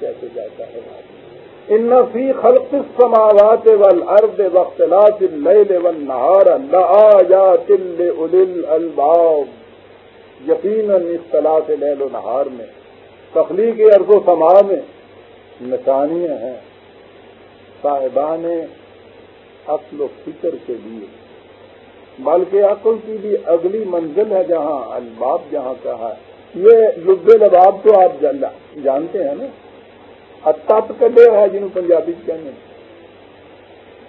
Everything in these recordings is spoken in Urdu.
کیسے جاتا ہے؟ ان فی خلق السماوات والارض واختلاف اللیل والنہار لآیات لأولی الالباب یقینا اختلاف لیل و نہار میں، تخلیق ارض و سما میں نشانیاں ہیں۔ صاحبان عقل و فکر کے لیے، بلکہ عقل کی بھی اگلی منزل ہے جہاں الباب جہاں کہا ہے۔ یہ لب لباب تو آپ جانتے ہیں نا؟ تپ کڈے ہے جنہوں پنجابی کہنے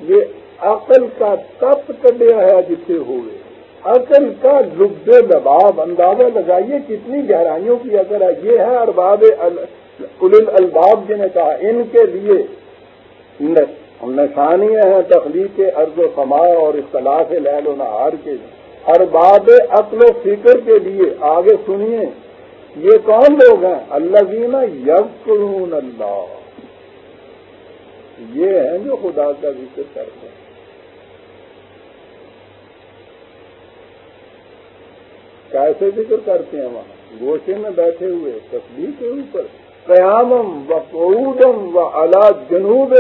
یہ عقل کا تپ کڈیا ہے جتنے ہوئے۔ عقل کا لب لباب اندازہ لگائیے کتنی گہرائیوں کی اثر ہے۔ یہ ہے ارباب الباب جنہیں کہا۔ ان کے لیے نشانیاں ہیں تخلیق ارض و سما اور اختلاف لہل و نہار کے۔ ارباب عقل و فکر کے لیے۔ آگے سنیے۔ یہ کون لوگ ہیں؟ اللہ جینا یقین اللہ۔ یہ ہیں جو خدا کا ذکر کرتے ہیں۔ کیسے ذکر کرتے ہیں وہاں؟ گوشے میں بیٹھے ہوئے تصویر کے اوپر۔ قیامم و قعودم و اللہ جنوب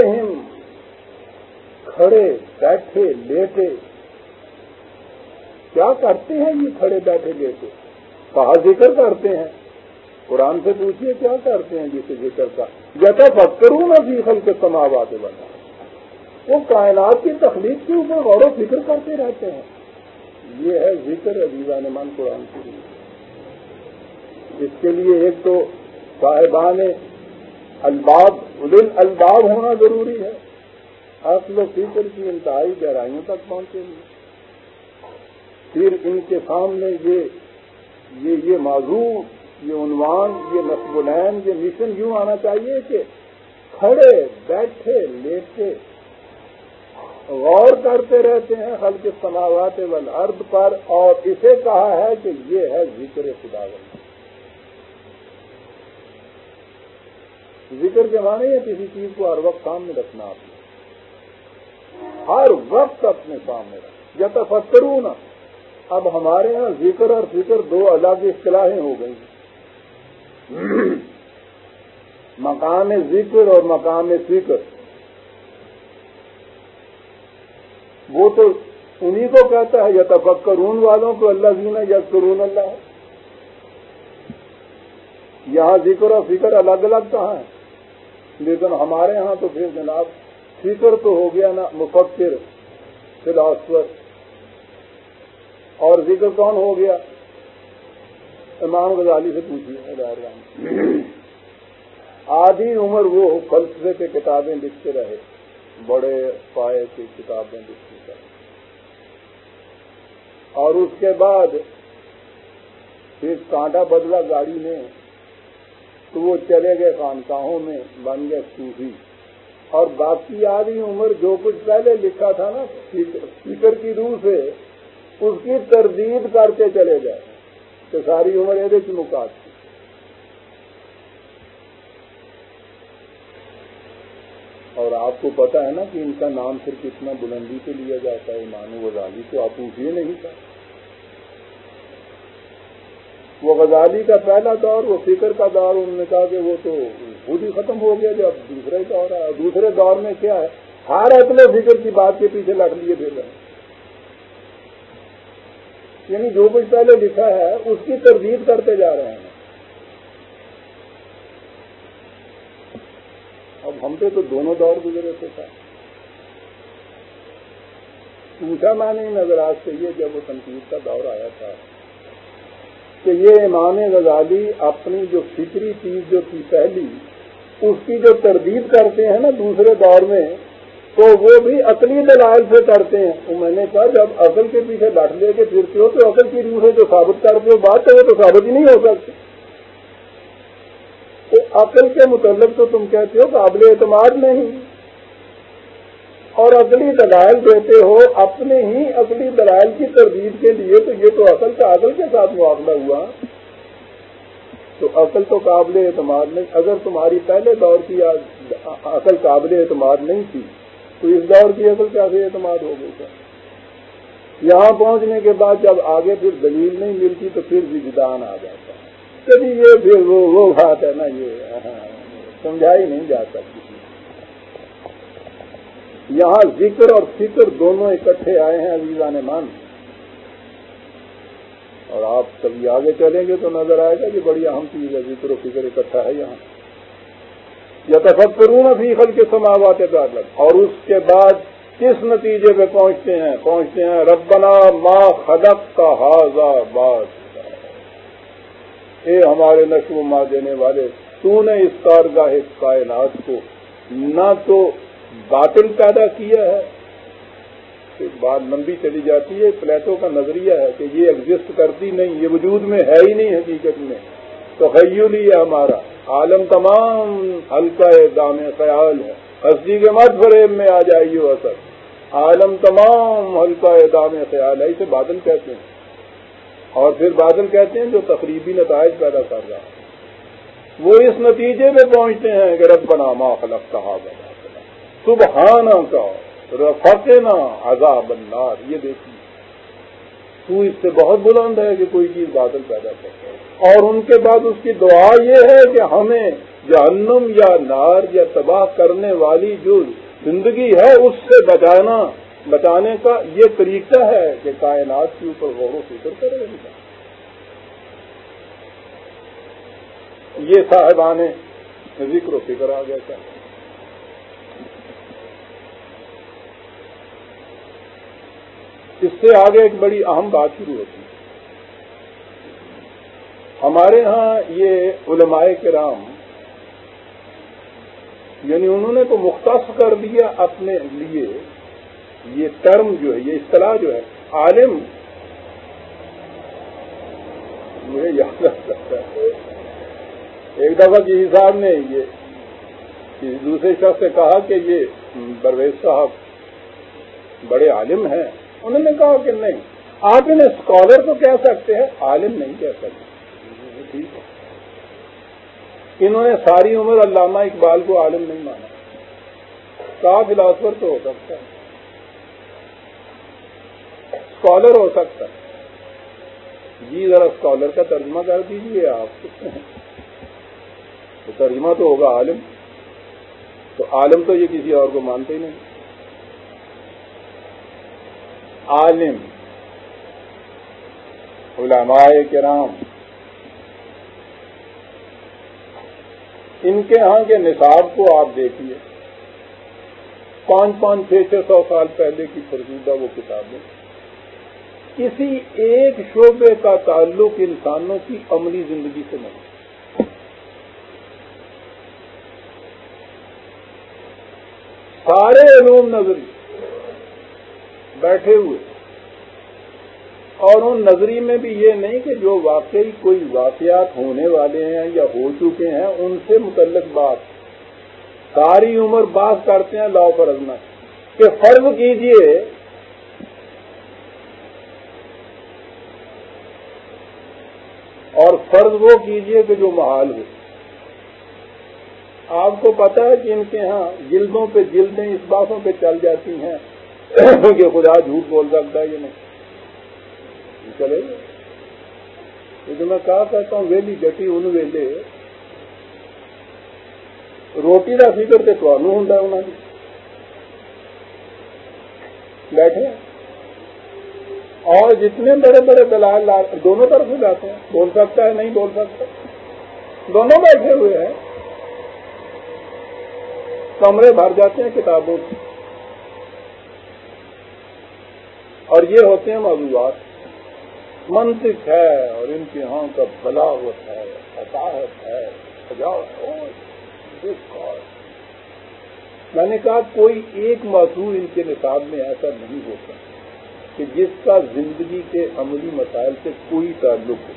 کھڑے بیٹھے لیٹے۔ کیا کرتے ہیں یہ کھڑے بیٹھے لیٹے؟ کہا ذکر کرتے ہیں؟ قرآن سے پوچھیے کیا کرتے ہیں جسے ذکر کا؟ جیسا کروں نا فیصل کے سماوات بنا وہ کائنات کی تخلیق کے اوپر غور و فکر کرتے رہتے ہیں۔ یہ ہے ذکر عزیزان من قرآن کے لیے اس کے لیے ایک تو صاحبان الباب الباب ہونا ضروری ہے۔ اصل و فکر کی انتہائی گہرائیوں تک پہنچے گی پھر ان کے سامنے یہ یہ یہ موضوع یہ عنوان، یہ نصب العین، یہ مشن یوں آنا چاہیے کہ کھڑے، بیٹھے، لیٹے، غور کرتے رہتے ہیں ہلکے سماوات والارض پر اور اسے کہا ہے کہ یہ ہے ذکر خدا ذکر کے معنی ہے کسی چیز کو ہر وقت سامنے رکھنا آپ ہر وقت اپنے سامنے رکھ یا تفکروں نا اب ہمارے یہاں ذکر اور فکر دو الگ اصطلاحیں ہو گئی۔ ہیں مقام ذکر اور مقام فکر۔ وہ تو انہی کو کہتا ہے یا تفکرون والوں کو اللہ دینا یا کرون اللہ۔ ہے یہاں ذکر اور فکر الگ الگ کہاں ہے؟ لیکن ہمارے ہاں تو پھر جناب فکر تو ہو گیا نا، مفکر، فلاسفر۔ اور ذکر کون ہو گیا؟ امام غزالی سے پوچھیے آدھی عمر وہ فلسفے کے کتابیں لکھتے رہے، بڑے پائے کی کتابیں لکھتے رہے۔ اور اس کے بعد پھر کانٹا بدلا گاڑی میں، تو وہ چلے گئے خانقاہوں میں، بن گئے صوفی۔ اور باقی آدھی عمر جو کچھ پہلے لکھا تھا نا اسپیکر کی روح سے، اس کی تردید کر کے چلے گئے۔ تو ساری عمر یہ کی مکات تھی۔ اور آپ کو پتا ہے نا کہ ان کا نام صرف اتنا بلندی سے لیا جاتا ہے، ایمان غزالی تو آپ پوچھیے نہیں تھا۔ وہ غزالی کا پہلا دور، وہ فکر کا دور، انہوں نے کہا کہ وہ تو خود ہی ختم ہو گیا جب دوسرے دور ہے۔ دوسرے دور میں کیا ہے؟ ہر اپنے فکر کی بات کے پیچھے لگ لیے پھر رہے یعنی جو کچھ پہلے لکھا ہے، اس کی تردید کرتے جا رہے ہیں۔ اب ہم پہ تو دونوں دور گزرے تھے تھا پوچھا میں نے نظر آج سے یہ جب وہ تنقید کا دور آیا تھا کہ یہ امام غزالی اپنی جو فکری چیز جو تھی پہلی، اس کی جو تردید کرتے ہیں نا دوسرے دور میں تو وہ بھی عقلی دلائل سے کرتے ہیں۔ تو میں نے کہا، جب عقل کے پیچھے ڈٹ لے کے پھرتے ہو، تو عقل کی روح سے جو ثابت کرتے ہو، بات تو وہ تو ثابت ہی نہیں ہو سکتی۔ تو عقل کے متعلق تو تم کہتے ہو، قابل اعتماد نہیں۔ اور عقلی دلائل دیتے ہو، اپنے ہی عقلی دلائل کی تردید کے لیے تو یہ تو عقل کا عقل کے ساتھ معاملہ ہوا۔ تو عقل تو قابل اعتماد نہیں، اگر تمہاری پہلے دور کی عقل قابل اعتماد نہیں تھی تو اس دور کی عقل کیسے اعتماد ہو گئی تھا یہاں پہنچنے کے بعد جب آگے پھر دلیل نہیں ملتی تو پھر بھی جدان آ جاتا۔ کبھی یہ پھر وہ بات ہے نا، یہ سمجھائی نہیں جا سکتی۔ یہاں ذکر اور فکر دونوں اکٹھے آئے ہیں عزیزان مان اور آپ کبھی آگے چلیں گے تو نظر آئے گا کہ بڑی اہم چیز ہے، ذکر و فکر اکٹھا ہے یہاں۔ یا تفکرون فی خل کے سماوات اور اس کے بعد کس نتیجے پہ پہنچتے ہیں؟ پہنچتے ہیں، ربنا ما خدق کا حاضہ بات اے ہمارے نشو ماں دینے والے، تو نے اس کارگاہ کائنات کو نہ تو باطل پیدا کیا ہے بات لمبی چلی جاتی ہے پلیٹوں کا نظریہ ہے کہ یہ ایگزسٹ کرتی نہیں، یہ وجود میں ہے ہی نہیں حقیقت میں۔ تو ہے ہمارا۔ عالم تمام ہلکا دام خیال ہے۔ ہستی کے مت فریب میں آ جائیے وہ اثر۔ عالم تمام ہلکا دام خیال ہے، اسے بادل کہتے ہیں۔ اور پھر بادل کہتے ہیں جو تقریبی نتائج پیدا کر رہا ہے۔ وہ اس نتیجے میں پہنچتے ہیں کہ رب بنا ما خلق کہا بنا سبحانہ کا رفتنا عذاب النار۔ یہ دیکھیے۔ تو اس سے بہت بلند ہے کہ کوئی چیز بادل پیدا کرتا ہے۔ اور ان کے بعد اس کی دعا یہ ہے کہ ہمیں جہنم یا نار یا تباہ کرنے والی جو زندگی ہے اس سے بچانا، بچانے کا یہ طریقہ ہے کہ کائنات کے اوپر غور و فکر کرے۔ گا یہ صاحبان ذکر و فکر آ گیا اس سے آگے ایک بڑی اہم بات شروع ہوتی ہے۔ ہمارے ہاں یہ علماء کرام یعنی انہوں نے تو مختص کر دیا اپنے لیے، یہ ٹرم جو ہے، یہ اصطلاح جو ہے، عالم۔ مجھے یاد رکھ سکتا ہے ایک دفعہ کسی صاحب نے یہ کسی دوسرے شخص سے کہا کہ یہ پرویز صاحب بڑے عالم ہیں۔ انہوں نے کہا کہ نہیں، آپ انہیں اسکالر تو کہہ سکتے ہیں، عالم نہیں کہہ سکتے۔ ٹھیک ہے انہوں نے ساری عمر علامہ اقبال کو عالم نہیں مانا۔ کہا فلاسفر تو ہو سکتا ہے۔ اسکالر ہو سکتا ہے۔ جی ذرا اسکالر کا ترجمہ کر دیجیے آپ۔ تو ترجمہ تو ہوگا عالم۔ تو عالم تو یہ کسی اور کو مانتے ہی نہیں۔ عالم، علماء کرام۔ ان کے ہاں کے نصاب کو آپ دیکھیے۔ پانچ پانچ چھ چھ سو سال پہلے کی فرزودہ وہ کتابیں۔ کسی ایک شعبے کا تعلق انسانوں کی عملی زندگی سے نہیں۔ سارے علوم نظری بیٹھے ہوئے۔ اور ان نظری میں بھی یہ نہیں کہ جو واقعی کوئی واقعات ہونے والے ہیں یا ہو چکے ہیں، ان سے متعلق بات۔ ساری عمر بات کرتے ہیں، لا فرضنا کہ فرض کیجیے اور فرض وہ کیجیے کہ جو محال ہو۔ آپ کو پتا ہے کہ ان کے ہاں جلدوں پہ جلدیں اس باتوں پہ چل جاتی ہیں۔ کہ خدا جھوٹ بول سکتا ہے یہ نہیں؟ چلے جو میں کہا کہتا ہوں، ویلی گٹی ان ویلے۔ روٹی کا فکر تو تمہوں ہوں انہوں نے بیٹھے۔ اور جتنے بڑے بڑے دلال دونوں طرف سے جاتے ہیں۔ بول سکتا ہے، نہیں بول سکتا۔ دونوں بیٹھے ہوئے ہیں۔ کمرے بھر جاتے ہیں، کتابوں سے۔ اور یہ ہوتے ہیں موضوعات۔ منطق ہے اور امتحان ہاں کا بلاوت ہے عطاحت ہے، سجاوٹ میں نے کہا کوئی ایک موضوع ان کے نصاب میں ایسا نہیں ہو سکتا کہ جس کا زندگی کے عملی مسائل سے کوئی تعلق ہو۔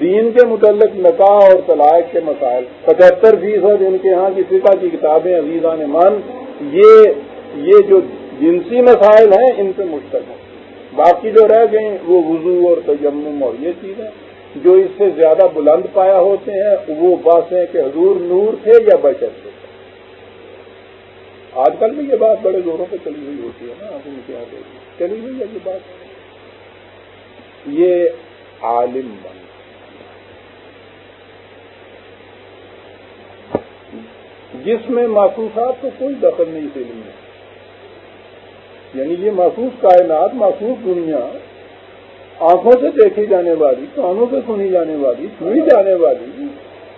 دین کے متعلق نکاح اور طلاق کے مسائل، پچہتر فیصد ان کے ہاں کی فقہ کی کتابیں، عزیزان مان یہ یہ جو جنسی مسائل ہیں، ان پہ مشتق ہیں۔ باقی جو رہ گئے وہ وضو اور تجمم اور یہ چیزیں جو اس سے زیادہ بلند پایا ہوتے ہیں، وہ باتیں کہ حضور نور تھے یا بشر تھے؟ آج کل بھی یہ بات بڑے زوروں پہ چلی ہوئی ہوتی ہے نا، آپ ان کے آگے چلی ہوئی ہے یہ بات۔ یہ عالم بن۔ جس میں محسوسات کو کوئی دخل نہیں سے ہے یعنی یہ محسوس کائنات محسوس دنیا، آنکھوں سے دیکھی جانے والی، کانوں سے سنی جانے والی، چھوئی جانے والی،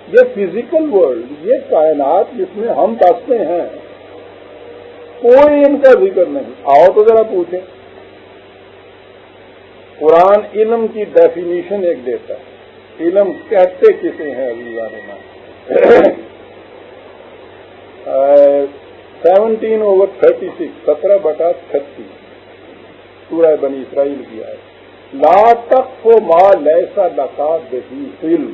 یہ فزیکل ورلڈ یہ کائنات جس میں ہم بستے ہیں، کوئی ان کا ذکر نہیں۔ آؤ تو ذرا پوچھیں۔ قرآن علم کی ڈیفینیشن ایک دیتا ہے۔ علم کہتے کسے ہیں ابھی بارے میں سیونٹین اوور تھرٹی سکس، سترہ بٹا چھتیس سورہ بنی اسرائیل کی آئے لا تک ہو ماں لیسا لکا دہی علم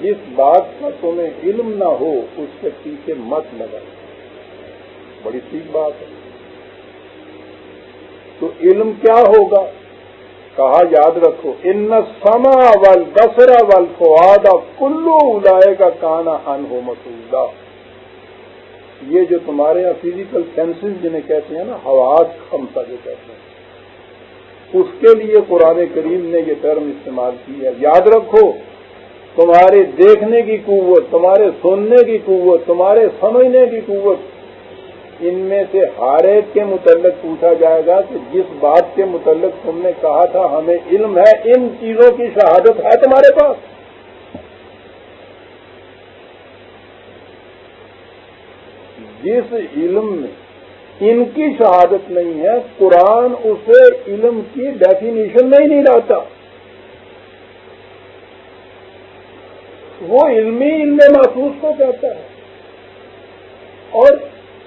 جس بات کا تمہیں علم نہ ہو، اس کے پیچھے مت لگا۔ بڑی ٹھیک بات ہے۔ تو علم کیا ہوگا؟ کہا، یاد رکھو، ان سما ول دسرا ول فوادہ کلو اڑائے کا کانا ان ہو مسودہ یہ جو تمہارے یہاں فزیکل سینسز جنہیں کہتے ہیں نا حواس خمسا جو کہتے ہیں۔ اس کے لیے قرآن کریم نے یہ ٹرم استعمال کی ہے۔ یاد رکھو، تمہارے دیکھنے کی قوت، تمہارے سننے کی قوت، تمہارے سمجھنے کی قوت، ان میں سے ہر ایک کے متعلق پوچھا جائے گا کہ جس بات کے متعلق تم نے کہا تھا، ہمیں علم ہے، ان چیزوں کی شہادت ہے تمہارے پاس۔ جس علم میں ان کی شہادت نہیں ہے، قرآن اسے علم کی ڈیفینیشن میں ہی نہیں لاتا۔ وہ علمی علم محسوس کو کہتا ہے۔ اور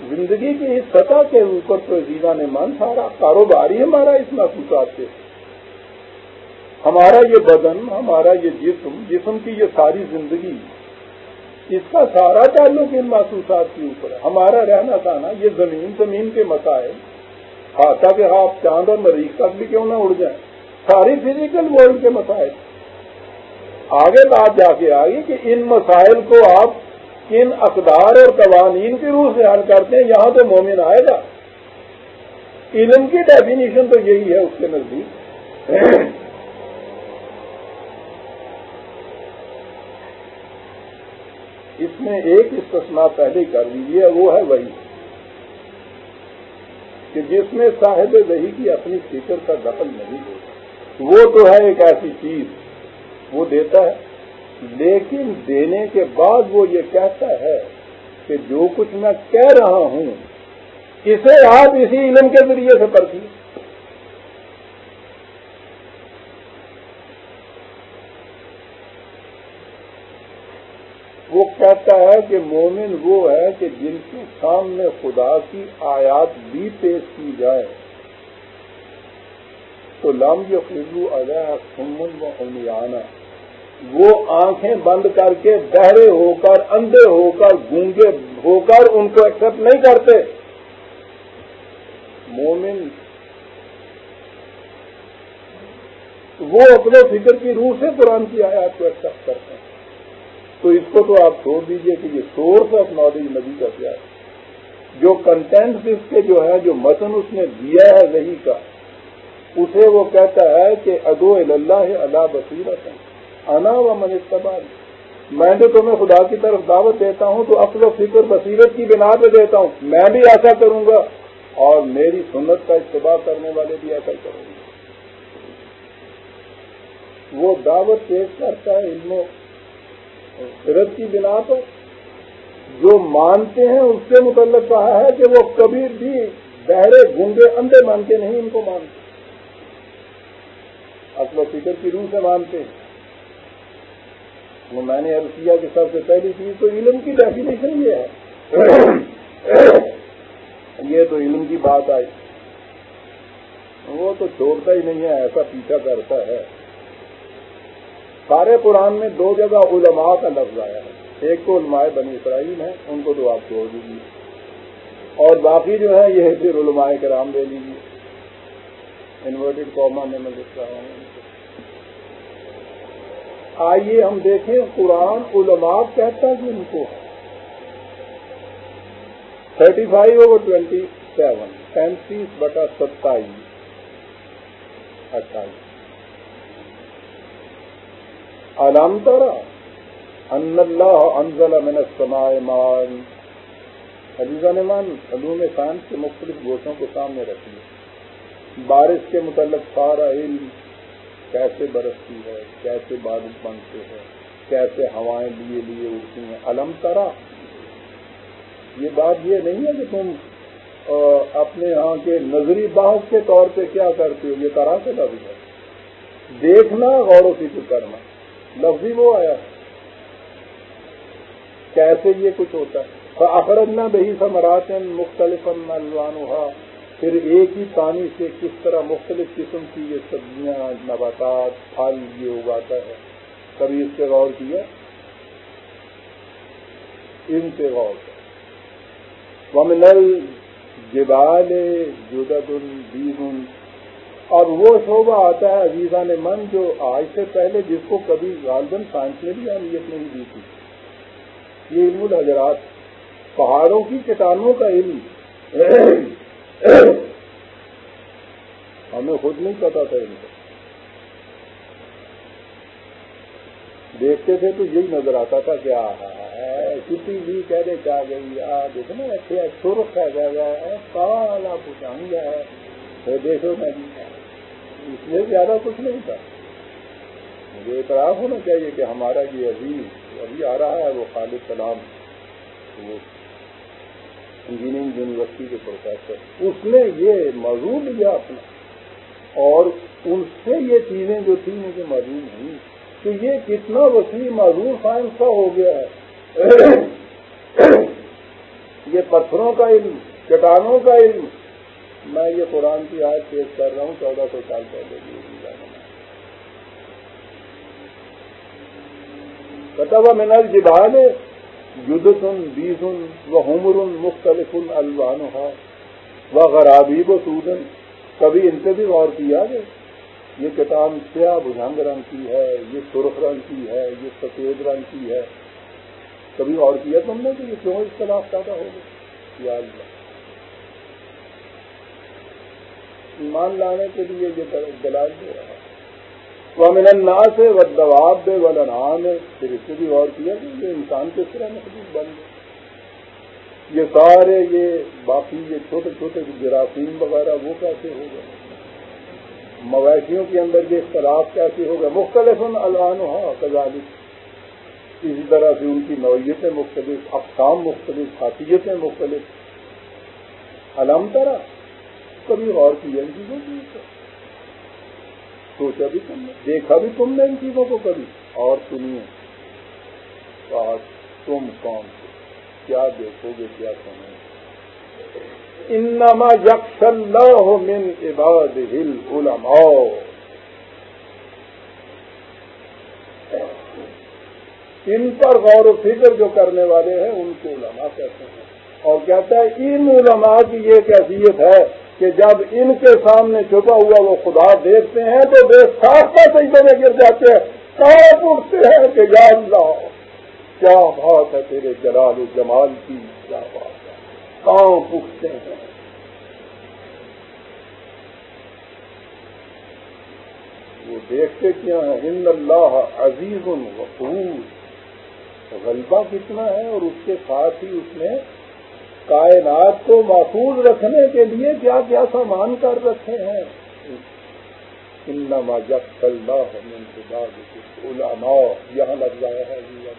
زندگی کی اس سطح کے اوپر تو زینا نے من سارا کاروبار ہی ہمارا اس محسوسات سے۔ ہمارا یہ بدن، ہمارا یہ جسم جسم کی یہ ساری زندگی اس کا سارا تعلق ان محسوسات کے اوپر ہے۔ ہمارا رہنا کہنا یہ زمین زمین کے مسائل ہاں تاکہ آپ چاند اور مریض تک بھی کیوں نہ اڑ جائیں۔ ساری فزیکل ورلڈ کے مسائل۔ آگے بات جا کے آئی کہ ان مسائل کو آپ کن اقدار اور قوانین کی روح سے حل کرتے ہیں، یہاں تو مومن آئے گا۔ علم کی ڈیفینیشن تو یہی ہے اس کے نزدیک۔ اس میں ایک استثناء پہلے کر لیجیے وہ ہے وہی۔ کہ جس میں صاحب وہی کی اپنی فکر کا دخل نہیں ہوتا۔ وہ تو ہے ایک ایسی چیز، وہ دیتا ہے۔ لیکن دینے کے بعد وہ یہ کہتا ہے کہ جو کچھ میں کہہ رہا ہوں، اسے آپ اسی علم کے ذریعے سے پرکھیے وہ کہتا ہے کہ مومن وہ ہے کہ جن کے سامنے خدا کی آیات بھی پیش کی جائے۔ تو لم جو خلو ادا سمن و امیانہ وہ آنکھیں بند کر کے بہرے ہو کر، اندھے ہو کر، گونگے ہو کر ان کو ایکسپٹ نہیں کرتے۔ مومن وہ اپنے فکر کی روح سے قرآن کی آیات کو ایکسپٹ کرتے تو اس کو تو آپ چھوڑ دیجیے کہ یہ سورس آف نالج نبی کا کیا ہے۔ جو کنٹینٹ اس کے جو ہے جو متن اس نے دیا ہے وہی کا، اسے وہ کہتا ہے کہ ادو اللہ اللہ بصیرت انا و من استبال میں جو تمہیں خدا کی طرف دعوت دیتا ہوں، تو اصل و فکر بصیرت کی بنا پہ دیتا ہوں۔ میں بھی ایسا کروں گا اور میری سنت کا اتباع کرنے والے بھی ایسا کریں گے وہ دعوت پیش کرتا ہے علم سرت کی بنا پر جو مانتے ہیں اس سے متعلق کہا ہے کہ وہ کبھی بھی بہرے گنگے اندھے مان کے نہیں، ان کو مانتے۔ اصل و فکر کی روح سے مانتے۔ ہیں وہ میں نے اب کیا کہ سب سے پہلی چیز تو علم کی ڈیفینیشن یہ ہے۔ یہ تو علم کی بات آئی۔ وہ تو چھوڑتا ہی نہیں ہے، ایسا پیچھا کرتا ہے۔ سارے قرآن میں دو جگہ علماء کا لفظ آیا ہے۔ ایک تو علماء بنی اسرائیل ہیں، ان کو تو آپ چھوڑ دیجیے اور باقی جو ہے، یہ پھر علماء کرام دے لیجیے انورٹیڈ قوما میں میں لکھ رہا ہوں۔ آئیے ہم دیکھیں قرآن علماء کہتا کہ ان کو۔ Thirty five over twenty seven پینتیس بٹا ستائیس، اٹھائیس۔ علام ترا ان اللہ انزل من السماء مان عزیزہ نے مان علوم سائنس کے مختلف گوشوں کو سامنے رکھیے بارش کے متعلق سارا علم کیسے برستی ہے، کیسے بارش بنتے ہیں، کیسے ہوائیں لیے لیے اٹھتی ہیں۔ علم ترا۔ یہ بات یہ نہیں ہے کہ تم اپنے یہاں کے نظری بحث کے طور پہ کیا کرتے ہو، یہ طرح سے لفظ ہے دیکھنا غور و فکر کرنا۔ لفظ ہی وہ آیا۔ کیسے یہ کچھ ہوتا ہے؟ اخرجنا بہی سمراط مختلف الوان پھر ایک ہی پانی سے کس طرح مختلف قسم کی یہ سبزیاں، نباتات، پھل، یہ اگاتا ہے۔ کبھی اس پہ غور کیا؟ ان پہ غور۔ ومنل جبال جدد بیگن اور وہ شعبہ آتا ہے عزیزہ نے من جو آج سے پہلے جس کو کبھی غالباً سائنس نے بھی اہمیت نہیں دی تھی۔ یہ علم الحجرات، پہاڑوں کی چٹانوں کا علم۔ ہمیں خود نہیں پتا تھا ان کو۔ دیکھتے تھے تو یہی نظر آتا تھا کیا کسی بھی کہہ دے کیا گئی، آ دیکھو اچھے سرخ ہے کالا پچانگ ہے۔ دیکھو میں اس میں زیادہ کچھ نہیں تھا۔ مجھے اعتراف ہونا چاہیے کہ ہمارا یہ عزیز ابھی آ رہا ہے، وہ خالد سلام وہ انجینئرنگ یونیورسٹی کے پروفیسر اس نے یہ موضوع لیا اپنا۔ اور ان سے یہ چیزیں جو تھیں مجھے موجود نہیں۔ کہ یہ کتنا وسیع معذور سائنس کا ہو گیا ہے۔ یہ پتھروں کا علم، چٹانوں کا علم میں یہ قرآن کی آج پیش کر رہا ہوں، چودہ سو سال پہلے کتب منل جبال یدسن بیسن و حمر مختلف الوان و غرابی و سودن کبھی ان سے بھی غور کیا گیا۔ یہ کتاب سیاہ بجھنگ رنگ کی ہے، یہ سرخ رنگ کی ہے، یہ سفید رنگ کی ہے۔ کبھی اور کیا تم نے کہ یہ کیوں اختلاف پیدا ہو گیا؟ یا اللہ۔ ایمان لانے کے لیے یہ دلال دے رہا ہے۔ وہ ملنا سے و دباب دے و لنان پھر اس سے بھی غور کیا کہ یہ انسان کس طرح محدود بن گئے یہ سارے یہ باقی یہ چھوٹے چھوٹے جراثیم وغیرہ وہ کیسے ہو گئے؟ مویشیوں کے اندر یہ اختلاف کیسے ہوگا مختلف الوان ہو کزالک اسی طرح سے ان کی نوعیتیں مختلف، اقسام مختلف خاصیتیں مختلف۔ علام طرح کبھی غور کیا ان چیزوں کی سوچا بھی تم نے، دیکھا بھی تم نے ان چیزوں کو کبھی؟ اور سنیے تم کون کیا دیکھو گے، کیا سنو گے؟ انما یکش اللہ من عباد العلماء۔ ان پر غور و فکر جو کرنے والے ہیں، ان کو علماء کہتے ہیں؟ اور کہتا ہے، ان علماء کی یہ کیفیت ہے کہ جب ان کے سامنے چھپا ہوا وہ خدا دیکھتے ہیں تو بے ساختہ سجدے میں گر جاتے ہیں۔ کہاں اٹھتے ہیں کہ یا اللہ، کیا بات ہے تیرے جلال و جمال کی؟ کیا بات کہاں پوچھتے ہیں؟ وہ دیکھتے کیا ہیں؟ ہند اللہ عزیز الغفور غلبہ کتنا ہے اور اس کے ساتھ ہی اس نے کائنات کو محفوظ رکھنے کے لیے کیا کیا سامان کر رکھے ہیں۔ انما جب اللہ من علماء، یہاں لگ جایا ہے جی۔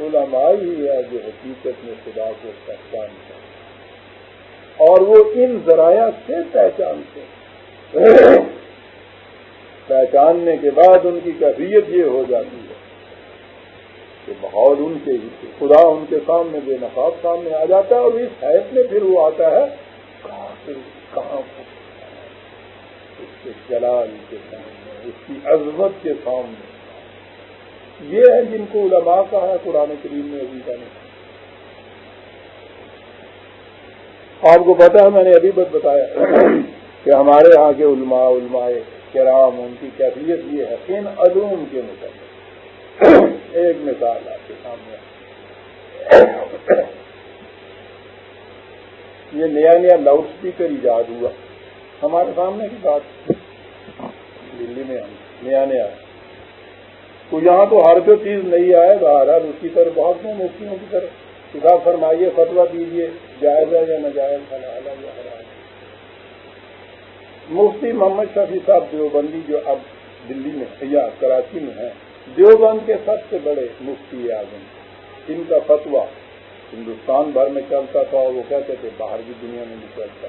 علماء ہی ہے جو حقیقت میں خدا کو پہچانتے ہیں۔ اور وہ ان ذرائع سے پہچانتے ہیں۔ پہچاننے کے بعد ان کی کیفیت یہ ہو جاتی ہے۔ کہ بہت ان کے ہی خدا ان کے سامنے بے نقاب سامنے آ جاتا ہے اور اس حیث میں پھر وہ آتا ہے کہاں سے کہاں اس کے جلال کے سامنے، اس کی عظمت کے سامنے۔ یہ ہے جن کو علماء کا ہے، قرآن کریم میں ابھی کا نہیں آپ کو پتا ہے، میں نے ابھی بت بتایا کہ ہمارے یہاں کے علماء علماء کرام، ان کی کیفیت یہ ہے، ان علوم کے مطابق ایک مثال آپ کے سامنے۔ یہ نیا نیا لاؤڈ اسپیکر ایجاد ہوا۔ ہمارے سامنے کی بات۔ دلی میں نیا نیا۔ تو یہاں تو ہر جو چیز نہیں آئے باہر اس کی طرح بہت ہیں مفتیوں کی طرح کتاب فرمائیے فتوا دیجیے، جائز ہے یا نجائز حلال یا حرام مفتی محمد شفیع صاحب دیوبندی جو اب دلی میں، یا کراچی میں ہیں دیوبند کے سب سے بڑے مفتی اعظم، ان کا فتوا ہندوستان بھر میں چلتا تھا اور وہ کہتے تھے باہر کی دنیا میں بھی چلتا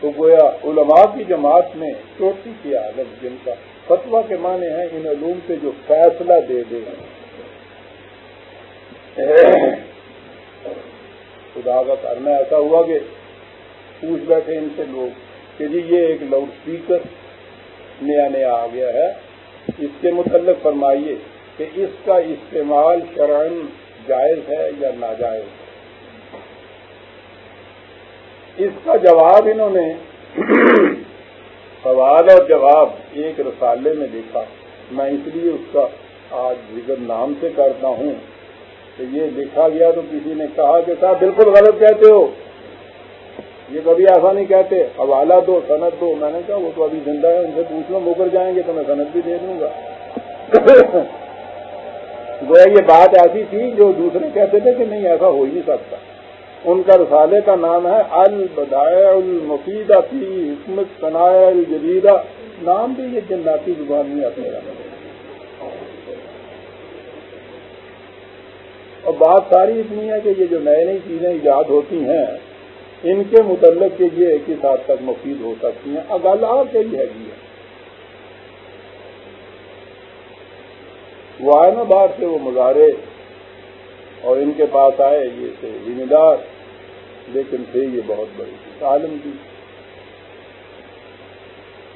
تو گویا علماء کی جماعت میں چوٹی کی عادت جن کا فتوا کے معنی ہیں ان علوم سے جو فیصلہ دے دے۔ خدا کا کرنا ایسا ہوا کہ پوچھ بیٹھے ان سے لوگ کہ جی یہ ایک لاؤڈ اسپیکر نیا نیا آ گیا ہے۔ اس کے متعلق فرمائیے کہ اس کا استعمال شرائن جائز ہے یا ناجائز ہے؟ اس کا جواب انہوں نے سوال اور جواب ایک رسالے میں دیکھا۔ میں اس لیے اس کا آج ذکر نام سے کرتا ہوں کہ یہ لکھا گیا تو کسی نے کہا کہ صاحب بالکل غلط کہتے ہو۔ یہ کبھی ایسا نہیں کہتے، حوالہ دو صنعت دو۔ میں نے کہا، وہ تو ابھی زندہ ہے، ان سے پوچھ لو مکر جائیں گے تو میں صنعت بھی دے دوں گا۔ گویا یہ بات ایسی تھی جو دوسرے کہتے تھے کہ نہیں، ایسا ہو ہی نہیں سکتا۔ ان کا رسالے کا نام ہے، البدائع المفیدہ فی حکمت صناع الجدیدہ نام بھی یہ جناتی زبان میں اپنے اور بات ساری اتنی ہے کہ یہ جو نئے نئی چیزیں ایجاد ہوتی ہیں ان کے متعلق یہ ایک ہی ساتھ تک مفید ہو سکتی ہیں اگلا کئی ہے۔ جی وہ آئے نا باہر سے، وہ مظاہرے اور ان کے پاس آئے، یہ تھے ذمہ دار، لیکن تھے یہ بہت بڑی عالم کی۔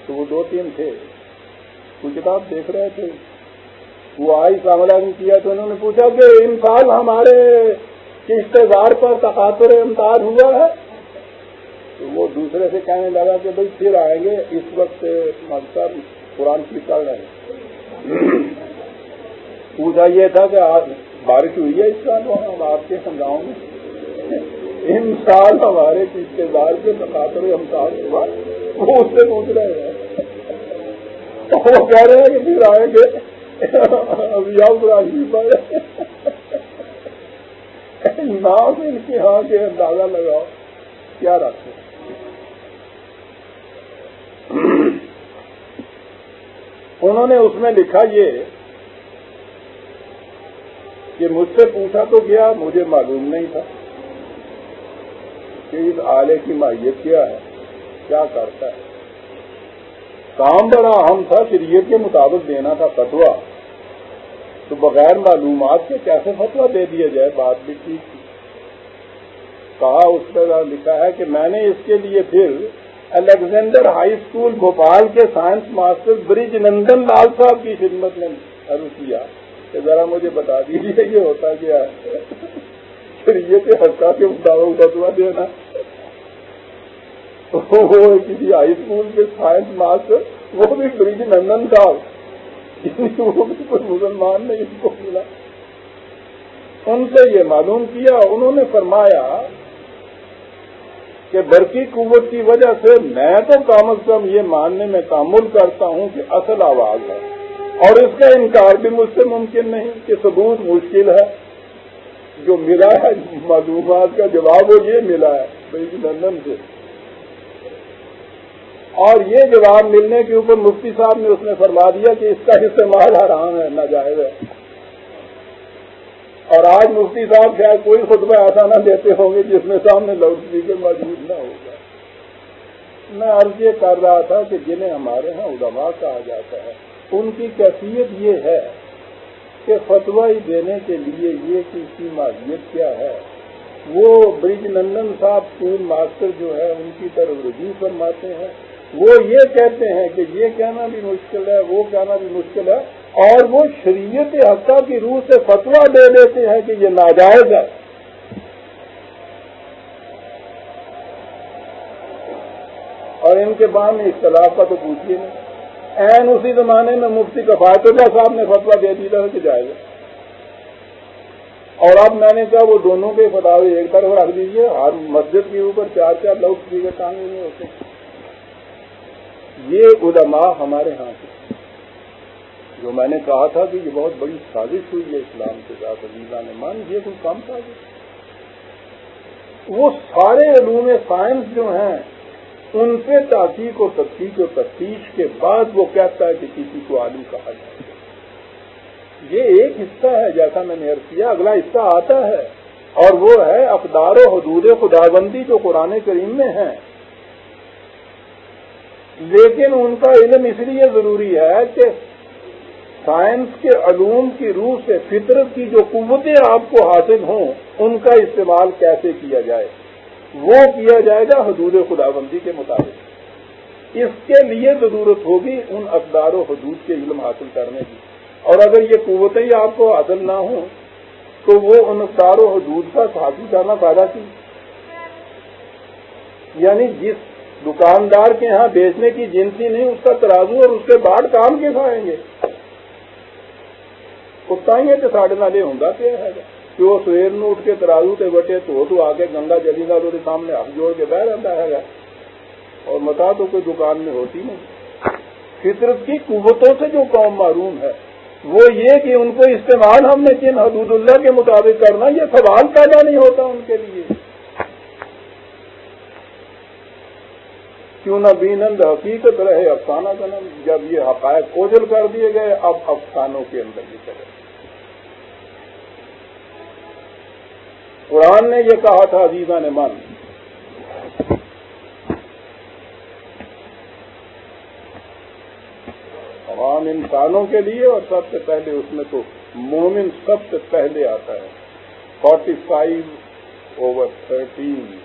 تو وہ دو تین تھے۔ کوئی کتاب دیکھ رہے تھے؟ وہ آئی سامنا نہیں کیا تو انہوں نے پوچھا کہ ان سال ہمارے رشتے دار پر تقاتر امتار ہوا ہے؟ دوسرے سے کہنے لگا کہ بھائی پھر آئیں گے، اس وقت مقصد قرآن کی کر رہے ہیں۔ پوچھا یہ تھا کہ آج بارش ہوئی ہے اس سال وہاں آپ کے گاؤں میں۔ ان سال ہمارے رشتے دار کے تقاتر امتار ہوا وہ اس سے پوچھ رہے ہیں۔ وہ کہہ رہے ہیں کہ پھر آئیں گے۔ ابھی آپ راجی نام ان کے ہاں کے اندازہ لگاؤ۔ کیا رکھتے انہوں نے اس میں لکھا یہ کہ مجھ سے پوچھا تو کیا مجھے معلوم نہیں تھا کہ اس آلے کی ماہیت کیا ہے، کیا کرتا ہے۔ کام بڑا اہم تھا، شریعت کے مطابق دینا تھا فتوا تو بغیر معلومات کے کیسے فتوا دے دیا جائے؟ بات بھی ٹھیک تھی۔ کہا اس پر لکھا ہے کہ میں نے اس کے لیے پھر الیگزینڈر ہائی اسکول بھوپال کے سائنس ماسٹر برج نندن لال صاحب کی خدمت میں عرض کیا کہ ذرا مجھے بتا دیجیے یہ ہوتا کیا ہے۔ پھر یہ کہ حقہ کے مطابق فتوا دینا۔ وہ کسی ہائی اسکول کے سائنس ماسٹر، وہ بھی برج نندن صاحب۔ وہ بھی کوئی مسلمان نہیں، اس کو ملا۔ ان سے یہ معلوم کیا، انہوں نے فرمایا کہ برقی قوت کی وجہ سے میں تو کم از کم یہ ماننے میں تعمل کرتا ہوں کہ اصل آواز ہے۔ اور اس کا انکار بھی مجھ سے ممکن نہیں کہ ثبوت مشکل ہے۔ جو ملا ہے، معلومات کا جواب وہ یہ ملا ہے، بھائی جی لندن سے۔ اور یہ جواب ملنے کے اوپر مفتی صاحب نے اس نے فرما دیا کہ اس کا استعمال حرام ہے، ناجائز ہے۔ اور آج مفتی صاحب شاید کوئی خطبہ ایسا نہ دیتے ہوں گے جس میں سامنے لاؤڈ اسپیکر موجود نہ ہوگا میں عرض یہ کر رہا تھا کہ جنہیں ہمارے ہاں علماء کہا جاتا ہے، ان کی کیفیت یہ ہے کہ فتوی دینے کے لیے یہ کہ اس کی ماہیت کیا ہے۔ وہ برج نندن صاحب اسکول ماسٹر جو ہے، ان کی طرف رجوع فرماتے ہیں۔ وہ یہ کہتے ہیں کہ یہ کہنا بھی مشکل ہے، وہ کہنا بھی مشکل ہے۔ اور وہ شریعت حقہ کی روح سے فتوا دے دیتے ہیں کہ یہ ناجائز ہے۔ اور ان کے بعد میں اختلاف کا تو پوچھیے نہیں این اسی زمانے میں مفتی کفایت اللہ صاحب نے فتوا دے دیا کہ جائے گا اور اب میں نے کہا وہ دونوں کے فتوے ایک طرف رکھ دیجیے ہر مسجد کے اوپر چار چار لوگ ٹانگے نہیں ہوتے۔ یہ علماء ہمارے ہاں سے جو میں نے کہا تھا کہ یہ بہت بڑی سازش ہوئی ہے اسلام کے ساتھ عزیزہ نے مان یہ کوئی کام سازش وہ سارے علوم سائنس جو ہیں، ان پہ تحقیق و تفتیش و تفتیش کے بعد وہ کہتا ہے کہ کسی کو عالم کہا جائے۔ یہ ایک حصہ ہے، جیسا میں نے عرض کیا، اگلا حصہ آتا ہے۔ اور وہ ہے اقدار و حدود خدا بندی جو قرآن کریم میں ہیں۔ لیکن ان کا علم اس لیے ضروری ہے کہ سائنس کے علوم کی روح سے فطرت کی جو قوتیں آپ کو حاصل ہوں، ان کا استعمال کیسے کیا جائے؟ وہ کیا جائے گا حدود خدا بندی کے مطابق۔ اس کے لیے ضرورت ہوگی ان اقدار و حدود کے علم حاصل کرنے کی۔ اور اگر یہ قوتیں آپ کو حاصل نہ ہوں، تو وہ ان اقدار و حدود کا حاصل کرنا پیدا کی۔ یعنی جس دکاندار کے ہاں بیچنے کی جنسی نہیں، اس کا ترازو اور اس کے بعد کام کے کھائیں گے؟ کتائیں تو ساڑھے نالے ہوں گا کیا ہے کہ وہ سویر میں اٹھ کے ترازو تے بٹے تو تو آ کے گنگا جلی گا تو سامنے ہاتھ جوڑ کے بہ رہتا ہے اور متا تو کوئی دکان میں ہوتی نہیں فطرت کی قوتوں سے جو قوم معروم ہے وہ یہ کہ ان کو استعمال ہم نے کن حدود اللہ کے مطابق کرنا یہ سوال پیدا نہیں ہوتا ان کے لیے کیوں نہ بینند حقیقت رہے افسانہ جنم جب یہ حقائق اوجل کر دیے گئے اب افسانوں کے اندر بھی چلے قرآن نے یہ کہا تھا عزیزہ نے من عوام انسانوں کے لیے اور سب سے پہلے اس میں تو مومن سب سے پہلے آتا ہے۔ فورٹی فائیو اوور تھرٹین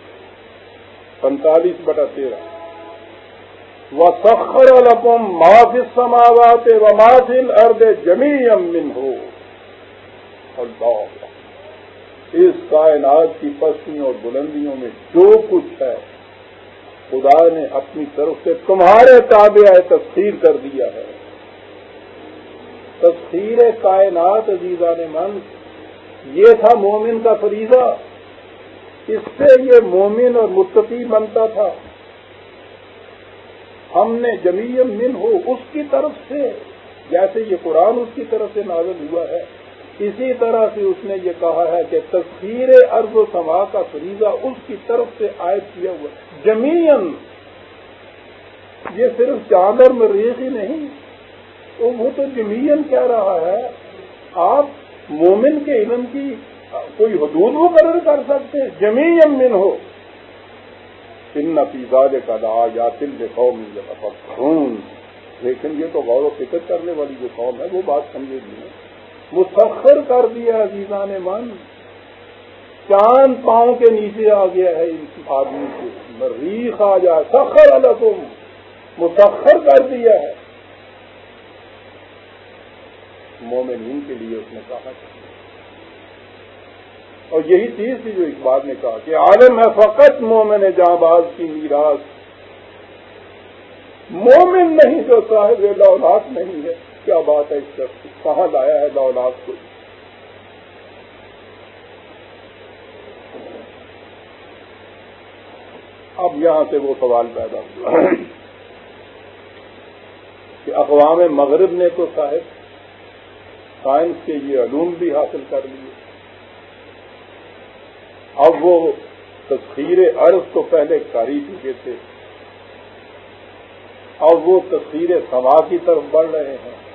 پینتالیس بٹا تیرہ۔ وہ سخر القم معافی سماوات و معافل ارد جمی امن ہو اور اس کائنات کی پستیوں اور بلندیوں میں جو کچھ ہے، خدا نے اپنی طرف سے تمہارے تابع تفسیر کر دیا ہے۔ تفسیر کائنات عزیزہ نے من، یہ تھا مومن کا فریضہ۔ اس سے یہ مومن اور متقی بنتا تھا۔ ہم نے جمی من ہو اس کی طرف سے، جیسے یہ قرآن اس کی طرف سے نازل ہوا ہے اسی طرح سے اس نے یہ کہا ہے کہ تصویر ارض و سما کا فریضہ اس کی طرف سے عائد کیا ہوا جمین یہ صرف چاندر مریخ ہی نہیں وہ تو جمین کہہ رہا ہے، آپ مومن کے علم کی کوئی حدود مقرر کر سکتے ہیں؟ جمین من ہو۔ ان نفیزاد کا دا یا تل قوم خون لیکن یہ تو غور و فکر کرنے والی جو قوم ہے، وہ بات سمجھے گی مسخر کر دیا عزیزان من۔ چاند پاؤں کے نیچے آ گیا ہے ان آدمی سے مریخ آ جائے سخر الحم مسخر کر دیا ہے۔ مومنین کے لیے اس نے کہا اور یہی چیز تھی جو اقبال نے کہا کہ عالم ہے فقط مومن جاں باز کی میراث۔ مومن نہیں جو صاحب لولاد نہیں ہے۔ کیا بات ہے اس شخص کہاں لایا ہے لولاد کو؟ اب یہاں سے وہ سوال پیدا ہوا کہ اقوام مغرب نے تو صاحب سائنس کے یہ علوم بھی حاصل کر لیے۔ اب وہ تصویر عرض تو پہلے کر ہی چکے تھے۔ اور وہ تصویر سما کی طرف بڑھ رہے ہیں۔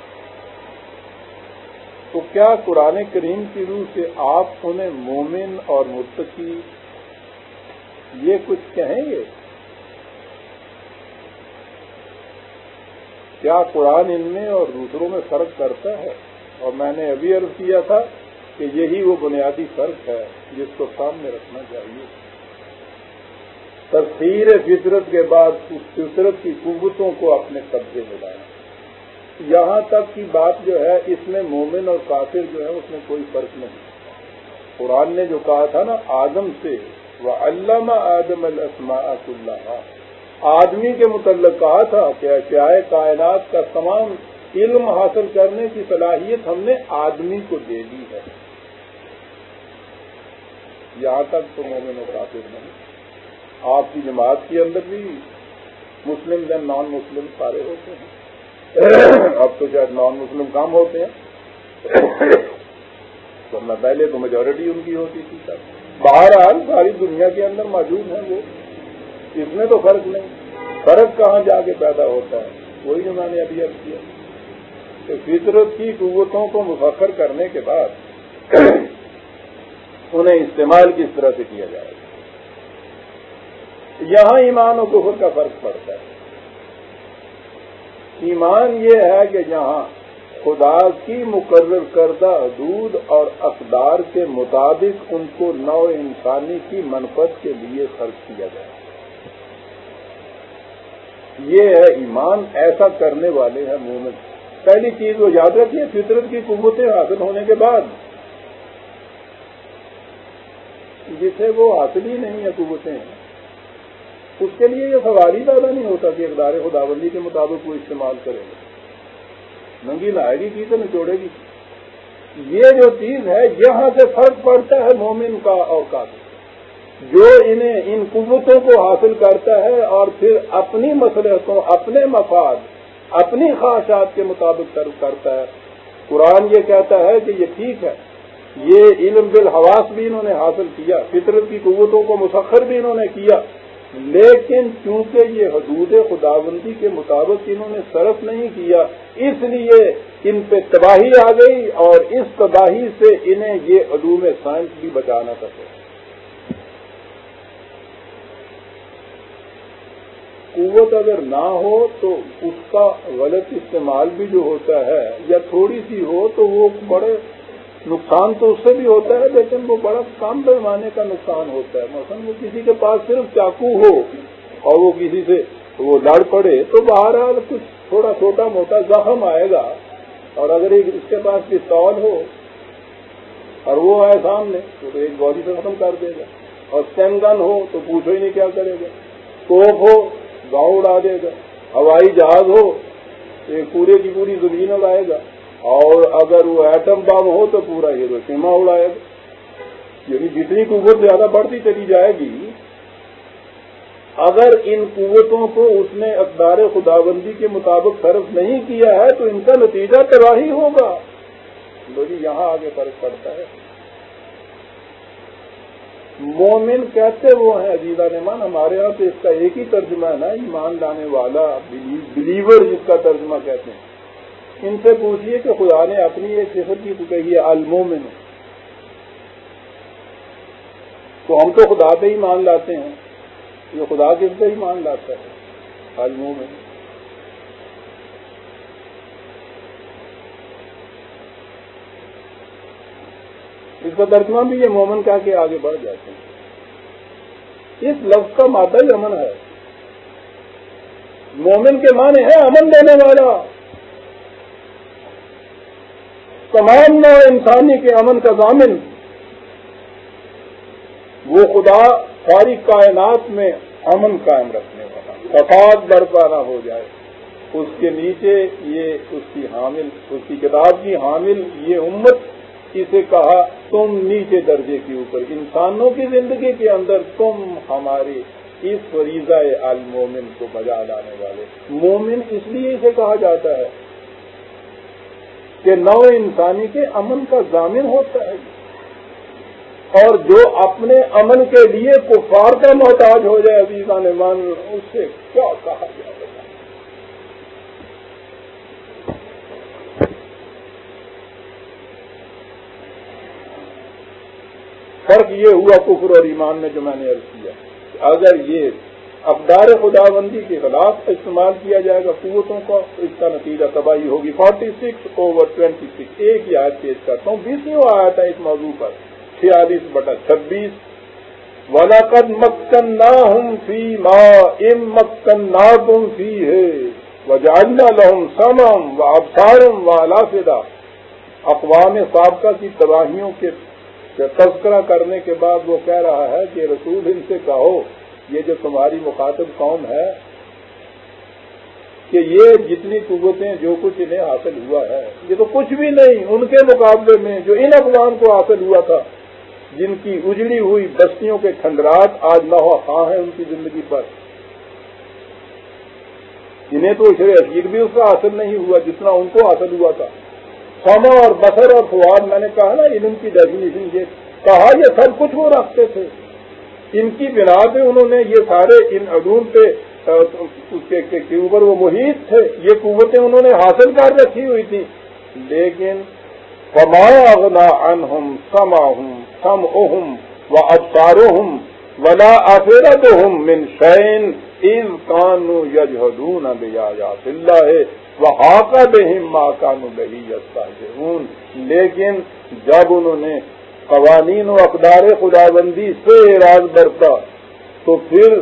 تو کیا قرآن کریم کی روح سے آپ انہیں مومن اور متقی یہ کچھ کہیں گے؟ کیا قرآن ان میں اور دوسروں میں فرق کرتا ہے؟ اور میں نے ابھی عرض کیا تھا کہ یہی وہ بنیادی فرق ہے جس کو سامنے رکھنا چاہیے۔ تفصیل فطرت کے بعد اس فطرت کی قوتوں کو اپنے قبضے میں لانا۔ یہاں تک کی بات جو ہے، اس میں مومن اور کافر جو ہے، اس میں کوئی فرق نہیں۔ قرآن نے جو کہا تھا نا، آدم سے وہ علامہ آدم السما اللہ آدمی کے متعلق کہا تھا کہ کیا کائنات کا تمام علم حاصل کرنے کی صلاحیت ہم نے آدمی کو دے دی ہے۔ یہاں تک تو مومن و کافر نہیں۔ آپ کی جماعت کے اندر بھی مسلم دین نان مسلم سارے ہوتے ہیں۔ اب تو شاید نان مسلم کام ہوتے ہیں۔ ورنہ پہلے تو میجورٹی ان کی ہوتی تھی۔ سر بہرحال ساری دنیا کے اندر موجود ہیں وہ۔ اس میں تو فرق نہیں۔ فرق کہاں جا کے پیدا ہوتا ہے؟ وہی جو میں نے ابھی اب کیا۔ کہ فطرت کی قوتوں کو مفخر کرنے کے بعد انہیں استعمال کس طرح سے کیا جائے؟ گا یہاں ایمان و کفر کا فرق پڑتا ہے۔ ایمان یہ ہے کہ جہاں خدا کی مقرر کردہ حدود اور اقدار کے مطابق ان کو نو انسانی کی منفت کے لیے خرچ کیا جائے یہ ہے ایمان، ایسا کرنے والے ہیں مومن۔ پہلی چیز وہ یاد رکھیے، فطرت کی قوتیں حاصل ہونے کے بعد۔ جسے وہ حاصل ہی نہیں ہے قوتیں۔ اس کے لیے یہ سوال ہی پیدا نہیں ہوتا کہ اقدار خداوندی کے مطابق وہ استعمال کرے۔ گا ننگی لائے گی چیزیں، نچوڑے گی۔ یہ جو چیز ہے، یہاں سے فرق پڑتا ہے مومن کا اور کافی جو انہیں ان قوتوں کو حاصل کرتا ہے اور پھر اپنی مسلحتوں اپنے مفاد، اپنی خواہشات کے مطابق کرتا ہے۔ قرآن یہ کہتا ہے کہ یہ ٹھیک ہے۔ یہ علم بالحواس بھی انہوں نے حاصل کیا، فطرت کی قوتوں کو مسخر بھی انہوں نے کیا۔ لیکن چونکہ یہ حدود خداوندی کے مطابق انہوں نے صرف نہیں کیا، اس لیے ان پہ تباہی آ گئی اور اس تباہی سے انہیں یہ علوم سائنس بھی بچانا سکے قوت اگر نہ ہو تو اس کا غلط استعمال بھی جو ہوتا ہے یا تھوڑی سی ہو تو وہ بڑے نقصان تو اس سے بھی ہوتا ہے، لیکن وہ بڑا کم پیمانے کا نقصان ہوتا ہے۔ مثلا وہ کسی کے پاس صرف چاقو ہو اور وہ کسی سے وہ لڑ پڑے تو بہرحال کچھ تھوڑا چھوٹا موٹا زخم آئے گا۔ اور اگر ایک اس کے پاس پستول ہو اور وہ آئے سامنے تو ایک باڈی سے ختم کر دے گا۔ اور سین گن ہو تو پوچھو ہی نہیں کیا کرے گا۔ توپ ہو، گاؤں اڑا دے گا۔ ہوائی جہاز ہو ایک پورے کی پوری زمین اڑائے گا۔ اور اگر وہ ایٹم بم ہو تو پورا ہیروشیما اڑائے گا۔ یعنی جتنی قوت زیادہ بڑھتی چلی جائے گی، اگر ان قوتوں کو اس نے اقدار خدابندی کے مطابق صرف نہیں کیا ہے، تو ان کا نتیجہ تباہی ہوگا۔ جی یہاں آگے فرق پڑتا ہے۔ مومن کہتے وہ ہیں؟ عزیزہ نمان ہمارے یہاں تو اس کا ایک ہی ترجمہ ہے نا، ایمان لانے والا بلیور جس کا ترجمہ کہتے ہیں۔ ان سے پوچھیے کہ خدا نے اپنی ایک صفت کی کہی ہے، المومن۔ تو ہم تو خدا پہ ہی مان لاتے ہیں۔ یہ خدا کس پہ ہی مان لاتا ہے۔ المومن۔ اس کا ترجمہ بھی یہ مومن کہہ کے آگے بڑھ جاتے ہیں۔ اس لفظ کا مادہ ہی امن ہے۔ مومن کے معنی ہے امن دینے والا۔ تمام نو انسانی کے امن کا ضامن، وہ خدا ساری کائنات میں امن قائم رکھنے والا فساد برپا نہ ہو جائے۔ اس کے نیچے یہ، اس کی حامل، اس کی کتاب کی حامل، یہ امت اسے کہا، تم نیچے درجے کے اوپر، انسانوں کی زندگی کے اندر تم ہماری اس فریضہ المومن کو بجا لانے والے۔ مومن اس لیے اسے کہا جاتا ہے کہ نو انسانی کے امن کا ضامن ہوتا ہے اور جو اپنے امن کے لیے کفار کا محتاج ہو جائے ابھی کا مان اس سے کیا کہا جائے؟ فرق یہ ہوا کفر اور ایمان میں جو میں نے عرض کیا اگر یہ اقدار خدا بندی کے خلاف استعمال کیا جائے گا قوتوں کا، اس کا نتیجہ تباہی ہوگی۔ Forty six over twenty six ایک ہی آیت پیش کرتا ہوں۔ بیسویں آیا تھا اس موضوع پر۔ چھیالیس بٹا چھبیس۔ ولاقت مکن نہ ہوں فی ماں ام مکن نہ تم فی ہے وجالنا لہم سمم و ابسارم و الافدہ اقوام سابقہ کی تباہیوں کے تذکرہ کرنے کے بعد وہ کہہ رہا ہے کہ رسول ان سے کہو یہ جو تمہاری مخاطب قوم ہے، کہ یہ جتنی قوتیں جو کچھ انہیں حاصل ہوا ہے، یہ تو کچھ بھی نہیں، ان کے مقابلے میں جو ان اقوام کو حاصل ہوا تھا، جن کی اجڑی ہوئی بستیوں کے کھنڈرات آج لاہو خاں ہیں ان کی زندگی پر۔ انہیں تو اشر عقید بھی اس کا حاصل نہیں ہوا جتنا ان کو حاصل ہوا تھا۔ سما اور بسر اور فواد، میں نے کہا نا علم کی ڈیفینیشن یہ، کہا یہ سب کچھ وہ رکھتے تھے۔ ان کی بنا پہ انہوں نے یہ سارے ان علوم پہ کے اوپر وہ محیط تھے یہ قوتیں انہوں نے حاصل کر رکھی ہوئی تھی۔ لیکن فما اغنا انہم سما ہوں سم اہم و ابسارو ولا افیرت من شین از کانو یجہدون بیاجات اللہ وہ بہم ماں کانو بہی یستاجرون لیکن جب انہوں نے قوانین و اقدار خدا بندی سے راز برتا، تو پھر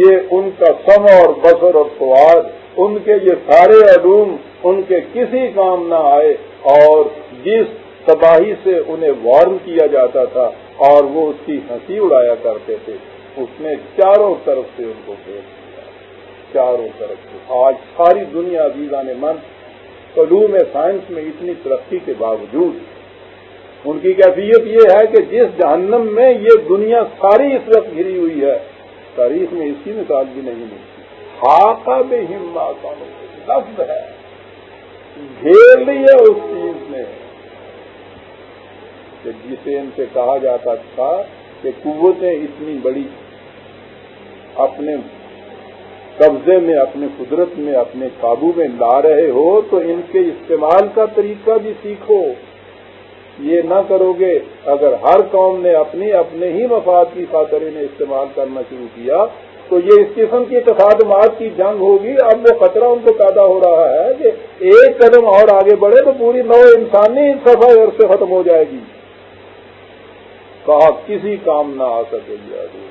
یہ ان کا سم اور بسر اور سواد، ان کے یہ سارے علوم، ان کے کسی کام نہ آئے، اور جس تباہی سے انہیں وارن کیا جاتا تھا، اور وہ اس کی ہنسی اڑایا کرتے تھے۔ اس نے چاروں طرف سے ان کو بھیج دیا چاروں طرف سے۔ آج ساری دنیا عزیزہ نے من علوم سائنس میں اتنی ترقی کے باوجود ان کی کیفیت یہ ہے کہ جس جہنم میں یہ دنیا ساری اس وقت گری ہوئی ہے، تاریخ میں اس کی مثال بھی نہیں ملتی۔ خاکہ بے ہما لفظ ہے۔ گھیر لیا اس چیز نے کہ جسے ان سے کہا جاتا تھا کہ قوتیں اتنی بڑی، اپنے قبضے میں، اپنے قدرت میں، اپنے قابو میں لا رہے ہو، تو ان کے استعمال کا طریقہ بھی سیکھو۔ یہ نہ کرو گے۔ اگر ہر قوم نے اپنی اپنے ہی مفاد کی خاطر انہیں استعمال کرنا شروع کیا، تو یہ اس قسم کی تصادمات کی جنگ ہوگی۔ اب وہ خطرہ ان کو پیدا ہو رہا ہے کہ ایک قدم اور آگے بڑھے تو پوری نو انسانی سفر سے ختم ہو جائے گی۔ کہا، کسی کام نہ آ سکے گی۔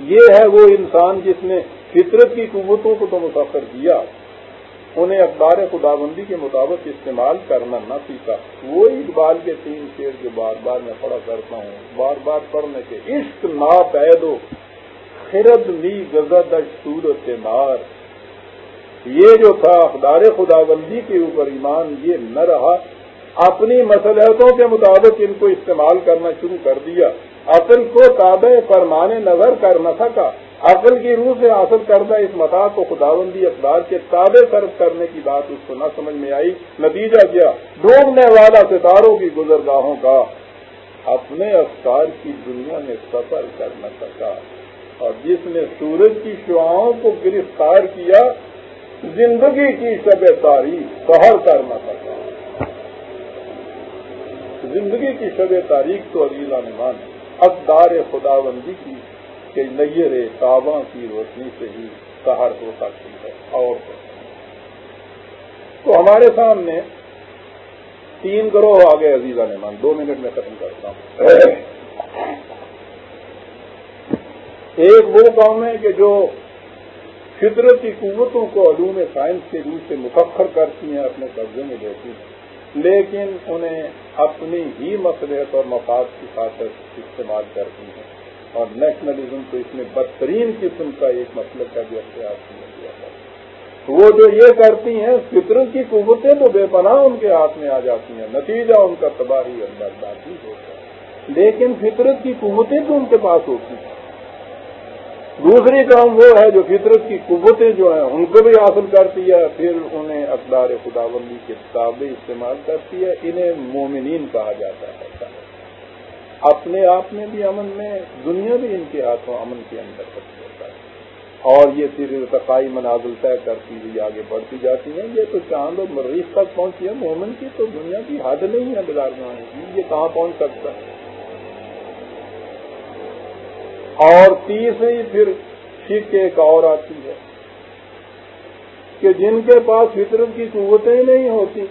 یہ ہے وہ انسان جس نے فطرت کی قوتوں کو تو مسافر کیا۔ انہیں اخبار خدا بندی کے مطابق استعمال کرنا نہ سیکھا۔ وہ اقبال کے تین شیر جو بار بار میں پڑھا کرتا ہوں، بار بار پڑھنے کے عشق نا پیدو خرد لی غزد صورت مار یہ جو تھا اخبار خدا بندی کے اوپر ایمان، یہ نہ رہا۔ اپنی مسلحتوں کے مطابق ان کو استعمال کرنا شروع کر دیا۔ عقل کو تابع فرمانے نظر کر نہ سکا۔ عقل کی روح سے حاصل کردہ اس متا کو خداوندی اقدار کے تابع صرف کرنے کی بات اس کو نہ سمجھ میں آئی۔ نتیجہ کیا؟ ڈوبنے والا ستاروں کی گزرگاہوں کا۔ اپنے افطار کی دنیا میں سفر کر نہ سکا۔ اور جس نے سورج کی شعاؤں کو گرفتار کیا، زندگی کی شب تاریخ سہر کر نہ سکا۔ زندگی کی شب تاریخ تو عزیزہ نمان اقدار خدا بندی کی کہ نیر کعبہ کی روشنی سے ہی سہر ہو سکتی ہے، اور تو ہمارے سامنے تین گروہ آگے عزیزہ نمان دو منٹ میں ختم کرتا ہوں۔ ایک وہ قوم ہے کہ جو فطرت قوتوں کو علوم سائنس کے روپ سے مفخر کرتی ہیں، اپنے قبضے میں لیتی ہیں، لیکن انہیں اپنی ہی مسلحت اور مفاد کی خاطر استعمال کرتی ہیں۔ اور نیشنلزم کو اس میں بدترین قسم کا ایک مسئلہ کا بھی اختیار کیا گیا ہے وہ جو یہ کرتی ہیں فطرت کی قوتیں تو بے پناہ ان کے ہاتھ میں آ جاتی ہیں، نتیجہ ان کا تباہی اندر داخل ہوتا ہے۔ لیکن فطرت کی قوتیں تو ان کے پاس ہوتی ہیں۔ دوسری کام وہ ہے جو فطرت کی قوتیں جو ہیں، ان کو بھی حاصل کرتی ہے، پھر انہیں اقدار خدا بندی کے کتابیں استعمال کرتی ہے، انہیں مومنین کہا جاتا ہے۔ اپنے آپ میں بھی امن میں، دنیا بھی ان کے ہاتھوں امن کے اندر ہوتا ہے۔ اور یہ پھر ارتقائی منازل طے کرتی ہوئی آگے بڑھتی جاتی ہیں۔ یہ تو چاند و مریض تک پہنچی ہے مومن کی تو دنیا کی حد نہیں ہے بازار میں یہ کہاں پہنچ سکتا ہے؟ اور تیسری پھر شک ایک اور آتی ہے کہ جن کے پاس فطرت کی قوتیں نہیں ہوتی،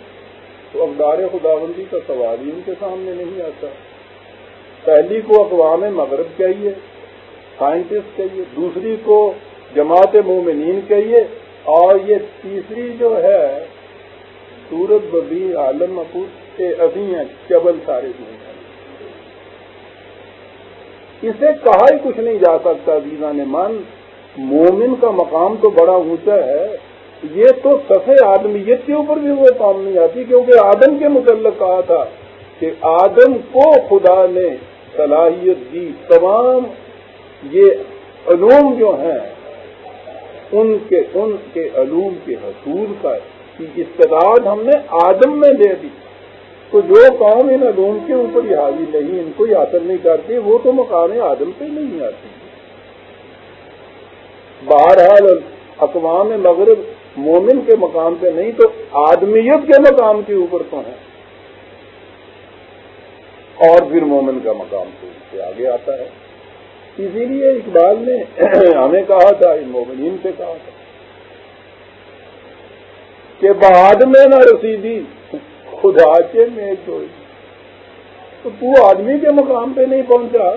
تو اقدار خداوندی کا سوال ہی ان کے سامنے نہیں آتا۔ پہلی کو اقوام مغرب چاہیے سائنٹسٹ چاہیے دوسری کو جماعت مومنین چاہیے اور یہ تیسری جو ہے، سورت ببی عالم مقوط کے ابھی ہیں چبل سارے دنیا اسے کہا ہی کچھ نہیں جا سکتا ویزا نے من مومن کا مقام تو بڑا اونچا ہے، یہ تو سفے آدمیت کے اوپر بھی وہ کام نہیں آتی، کیونکہ آدم کے متعلق کہا تھا کہ آدم کو خدا نے صلاحیت دی تمام یہ علوم جو ہیں، ان کے ان کے علوم کے حصول کا استداد ہم نے آدم میں دے دی۔ تو جو قوم ان علوم کے اوپر یہ حاوی نہیں، ان کو یہ حاصل نہیں کرتی وہ تو مقام آدم پہ نہیں آتی بہرحال اقوام مغرب مومن کے مقام پہ نہیں، تو آدمیت کے مقام کے اوپر تو ہیں۔ اور پھر مومن کا مقام تو اس سے آگے آتا ہے۔ اسی لیے اقبال نے ہمیں کہا تھا، ان مومنین سے کہا تھا کہ بعد میں نہ رسیدی، خدا کے میں تو تو آدمی کے مقام پہ نہیں پہنچا،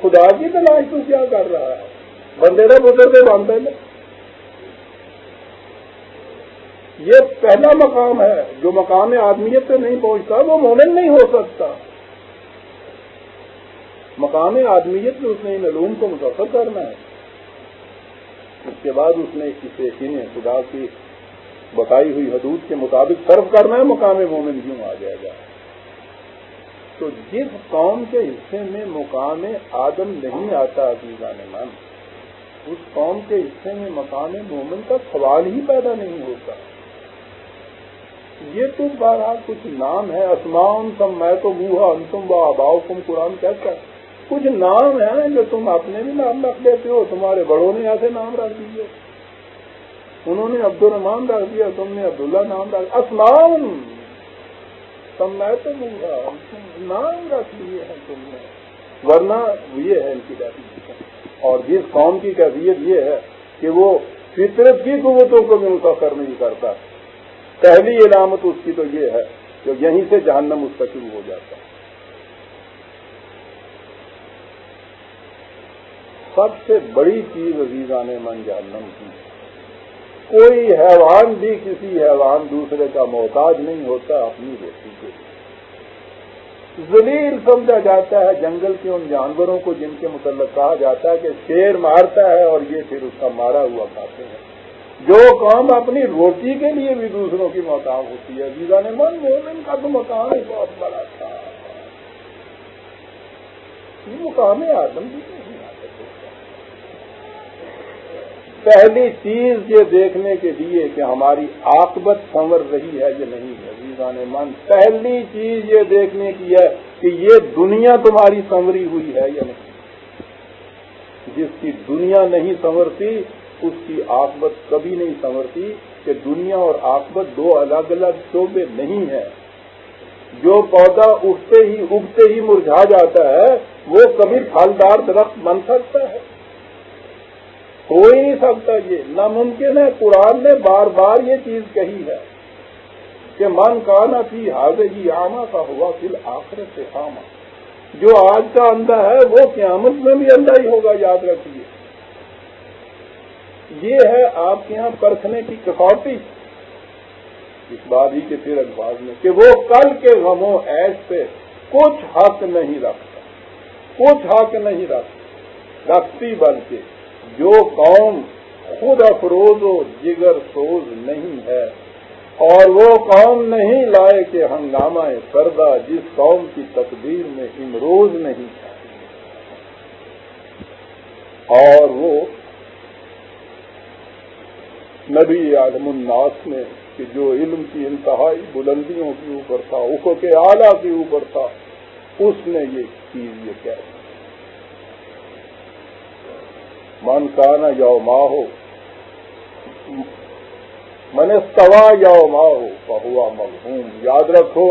خدا کی تلاش تو کیا کر رہا ہے؟ بندے کا بزرگ باندھے میں یہ پہلا مقام ہے جو مقام آدمیت پہ نہیں پہنچتا، وہ مومن نہیں ہو سکتا۔ مقام آدمیت میں اس نے ان علوم کو متاثر کرنا ہے۔ اس کے بعد اس نے اسے انہیں خدا کی بتائی ہوئی حدود کے مطابق صرف کرنا ہے مقام مومن کیوں آ جائے گا؟ تو جس قوم کے حصے میں مقام آدم نہیں آتا عزیزان من اس قوم کے حصے میں مقام مومن کا سوال ہی پیدا نہیں ہوتا۔ یہ تو بہرحال کچھ نام ہے اسمان تم میں تو بوہا انتم و آباؤ تم قرآن کہتا ہے۔ کچھ نام ہیں جو تم اپنے بھی نام رکھ لیتے ہو، تمہارے بڑوں نے ایسے نام رکھ دیے۔ انہوں نے عبد الرحمان رکھ دیا، تم نے عبداللہ نام رکھ اسمان تم میں تو بوہا نام رکھ لیے ہیں تم نے۔ ورنہ یہ ہے ان کی اور جس قوم کی کیفیت یہ ہے کہ وہ فطرت کی قوتوں کو بھی متاثر نہیں کرتا۔ پہلی علامت اس کی تو یہ ہے کہ یہیں سے جہنم مستقل ہو جاتا ہے۔ سب سے بڑی چیز عزیزان من جہنم کی کوئی حیوان بھی کسی حیوان دوسرے کا محتاج نہیں ہوتا اپنی روٹی کے ذلیل سمجھا جاتا ہے جنگل کے ان جانوروں کو جن کے متعلق کہا جاتا ہے کہ شیر مارتا ہے اور یہ پھر اس کا مارا ہوا کھاتے ہیں۔ جو کام اپنی روٹی کے لیے بھی دوسروں کی محتاج ہوتی ہے جیزا نے من، مومن کا تو مکان ہی بہت بڑا تھا۔ یہ مقام آدم بھی نہیں پہلی چیز یہ دیکھنے کے لیے کہ ہماری آکبت سنور رہی ہے یہ نہیں ہے ویزان من پہلی چیز یہ دیکھنے کی ہے کہ یہ دنیا تمہاری سنوری ہوئی ہے یا نہیں۔ جس کی دنیا نہیں سنورتی، اس کی آکبت کبھی نہیں سنورتی کہ دنیا اور آکبت دو الگ الگ شعبے نہیں ہے جو پودا اٹھتے ہی، اگتے ہی مرجھا جاتا ہے، وہ کبھی پھلدار درخت بن سکتا ہے۔ ہو ہی نہیں سکتا یہ۔ ناممکن ہے، قرآن نے بار بار یہ چیز کہی ہے کہ من کانا تھی حاضر ہی آما کا ہوا پھر آخر سے آما جو آج کا اندھا ہے، وہ قیامت میں بھی اندھا ہی ہوگا، یاد رکھیے۔ یہ ہے آپ کے یہاں پرکھنے کی کسوٹی اس بات ہی کے پھر الفاظ میں کہ وہ کل کے غموں ایش پہ کچھ حق نہیں رکھتا۔ کچھ حق نہیں رکھتا۔ رکھتی بلکہ جو قوم خود افروز و جگر سوز نہیں ہے، اور وہ قوم نہیں لائے کہ ہنگامہ سردا جس قوم کی تقدیر میں امروز نہیں اور وہ نبی عالم الناس نے کہ جو علم کی انتہائی بلندیوں کے اوپر تھا، افق کے آلہ کے اوپر تھا، اس نے یہ چیز یہ کہہ من کانا یو ماں ہو من سوا یو ماں ہو بہوا ملحوم یاد رکھو،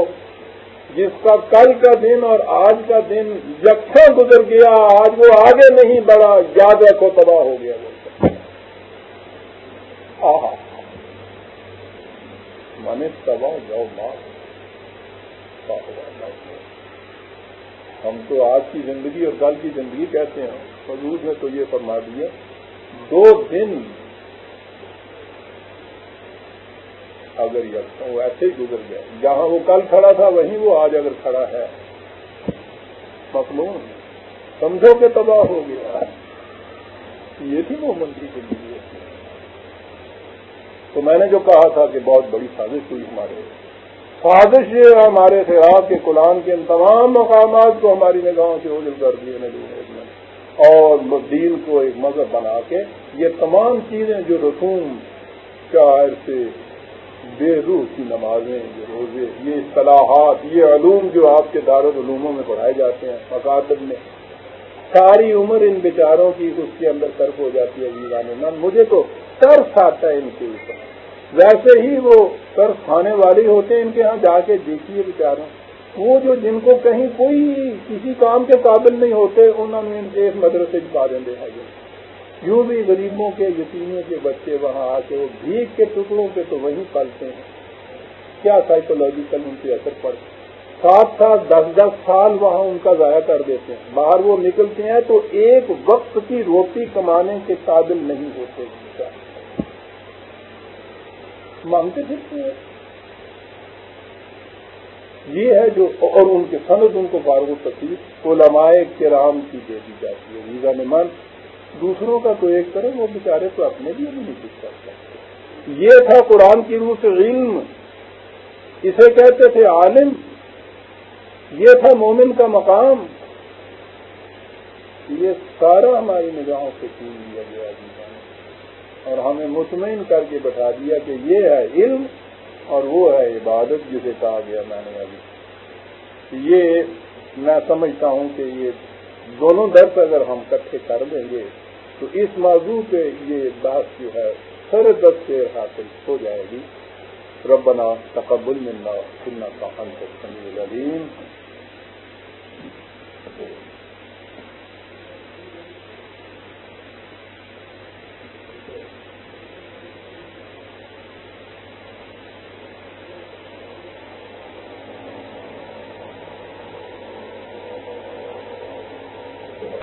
جس کا کل کا دن اور آج کا دن یکساں گزر گیا، آج وہ آگے نہیں بڑھا. یاد رکھو، تباہ ہو گیا وہ. من تبا جاؤ ماں ہم تو آج کی زندگی اور کل کی زندگی کہتے ہیں، حضور نے تو یہ فرما دیا، دو دن اگر وہ ایسے ہی گزر گیا جہاں وہ کل کھڑا تھا، وہیں وہ آج اگر کھڑا ہے۔ مخلوم سمجھو کہ تباہ ہو گیا۔ یہ تھی وہ منتری زندگی تو میں نے جو کہا تھا کہ بہت بڑی سازش ہوئی ہمارے۔ سازش یہ ہمارے خلاف کہ قرآن کے ان تمام مقامات کو ہماری نگاہوں سے اوجل کر دیے نے اور دین کو ایک مذہب بنا کے یہ تمام چیزیں جو رسوم شاعر سے بے روح کی نمازیں یہ روزے، یہ اصطلاحات، یہ علوم جو آپ کے دارالعلوموں میں پڑھائے جاتے ہیں مقاصد میں، ساری عمر ان بیچاروں کی اس کے اندر طرف ہو جاتی ہے ویران مجھے تو ترس آتا ہے ان کے اوپر۔ ویسے ہی وہ ترس کھانے والے ہوتے ہیں، ان کے ہاں جا کے دیکھیے بیچاروں۔ وہ جو جن کو کہیں کوئی کسی کام کے قابل نہیں ہوتے، انہوں نے ایک مدرسے پا دیں ہیں یوں بھی غریبوں کے، یتیموں کے بچے وہاں آ کے وہ بھیگ کے ٹکڑوں پہ تو وہیں پلتے ہیں۔ کیا سائیکولوجیکل ان پہ اثر پڑتا سات سات دس دس سال وہاں ان کا ضائع کر دیتے ہیں۔ باہر وہ نکلتے ہیں تو ایک وقت کی روٹی کمانے کے قابل نہیں ہوتے۔ مانگتے پھرتے ہیں یہ ہے جو اور ان کے سند ان کو فارغ و تفریح، علماء کرام کی دے دی جاتی ہے، ویزا نمان دوسروں کا تو ایک کرے وہ بیچارے تو اپنے لیے بھی نہیں کچھ کر سکتے۔ یہ تھا قرآن کی روح سے علم۔ اسے کہتے تھے عالم۔ یہ تھا مومن کا مقام۔ یہ سارا ہماری نگاہوں سے چھین لیا گیا؟ اور ہمیں مطمئن کر کے بتا دیا کہ یہ ہے علم اور وہ ہے عبادت جسے کہا گیا میں نے ابھی۔ یہ میں سمجھتا ہوں کہ یہ دونوں درد اگر ہم کٹھے کر دیں گے تو اس موضوع پہ یہ بحث جو ہے سر درد سے حاصل ہو جائے گی۔ ربنا تقبل ملنا سننا کا ہم کو سنی